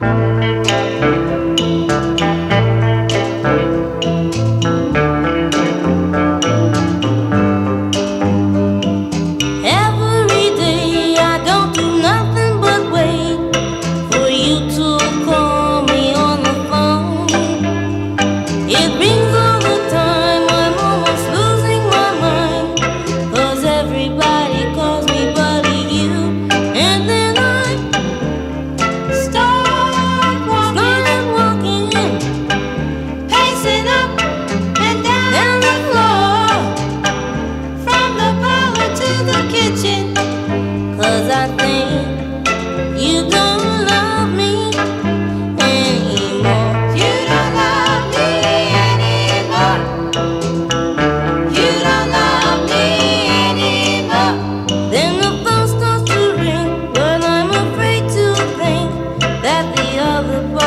Thank other